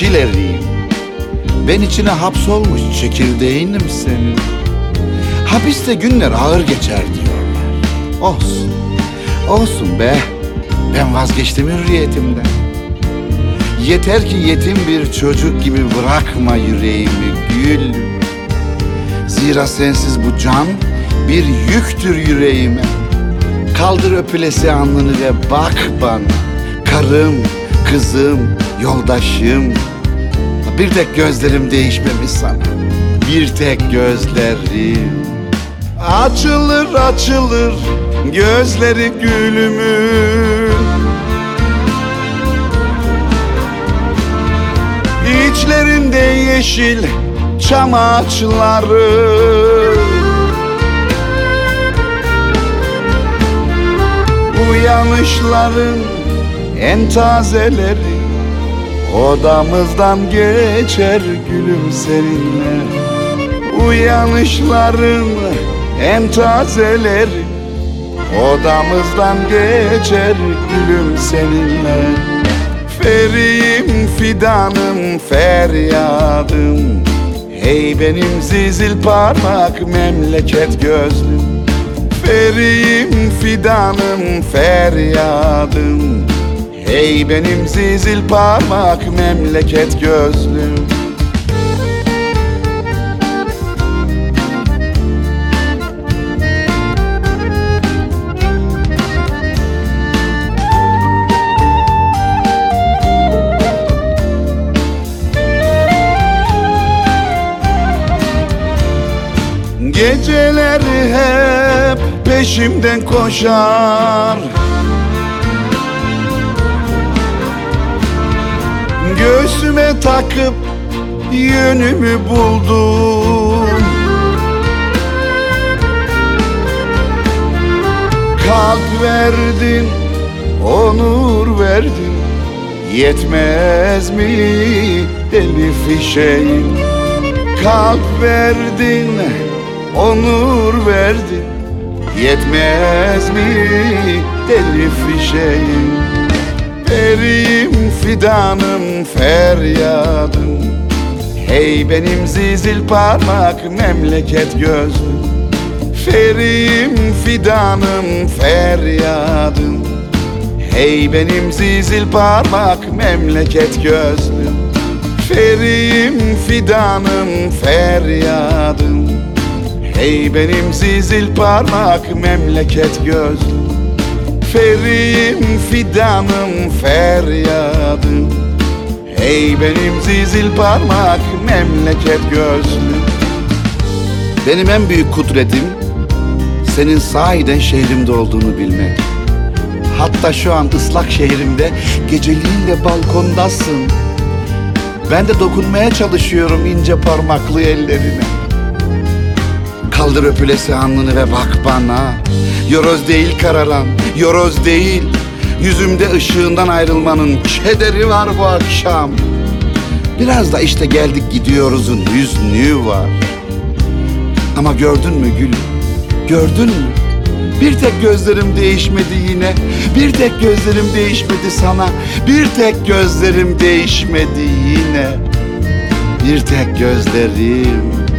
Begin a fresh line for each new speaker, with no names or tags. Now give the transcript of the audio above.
yeşil eriyim Ben içine hapsolmuş çekirdeğinim senin. Hapiste günler ağır geçer diyorlar. Olsun, olsun be. Ben vazgeçtim hürriyetimden. Yeter ki yetim bir çocuk gibi bırakma yüreğimi gül. Zira sensiz bu can bir yüktür yüreğime. Kaldır öpülesi alnını ve bak bana Karım, kızım, yoldaşım. Bir tek gözlerim değişmemiş sana. Bir tek gözlerim. Açılır açılır gözleri gülümün. İçlerinde yeşil çam ağaçları. Uyanışların en tazeleri Odamızdan geçer gülüm seninle. Uyanışların en tazeleri Odamızdan geçer gülüm seninle. Feriyim fidanım feryadım. Hey benim zizil parmak memleket gözlüm. Feriyim fidanım feryadım Hey benim zizil parmak memleket gözlüm. Geceler hep peşimden koşar Göğsüme takıp yönümü buldum. Kalp verdin, onur verdin. Yetmez mi deli fişeğin Kalp verdin, onur verdin. Yetmez mi deli fişeğin Periyim fidanım feryadım. Hey benim zizil parmak memleket gözlüm. Feriyim fidanım feryadım. Hey benim zizil parmak memleket gözlüm. Feriyim fidanım feryadım. Hey benim zizil parmak memleket gözlüm Feriyim fidanım feryadım Hey benim zizil parmak memleket gözlüm Benim en büyük kudretim senin sahiden şehrimde olduğunu bilmek. Hatta şu an ıslak şehrimde geceliğin de balkondasın. Ben de dokunmaya çalışıyorum ince parmaklı ellerine Kaldır öpülesi alnını ve bak bana. Yoroz değil kararan, yoroz değil. Yüzümde ışığından ayrılmanın kederi var bu akşam. Biraz da işte geldik gidiyoruzun hüznü var. Ama gördün mü gülüm, gördün mü? Bir tek gözlerim değişmedi yine. Bir tek gözlerim değişmedi sana. Bir tek gözlerim değişmedi yine. Bir tek gözlerim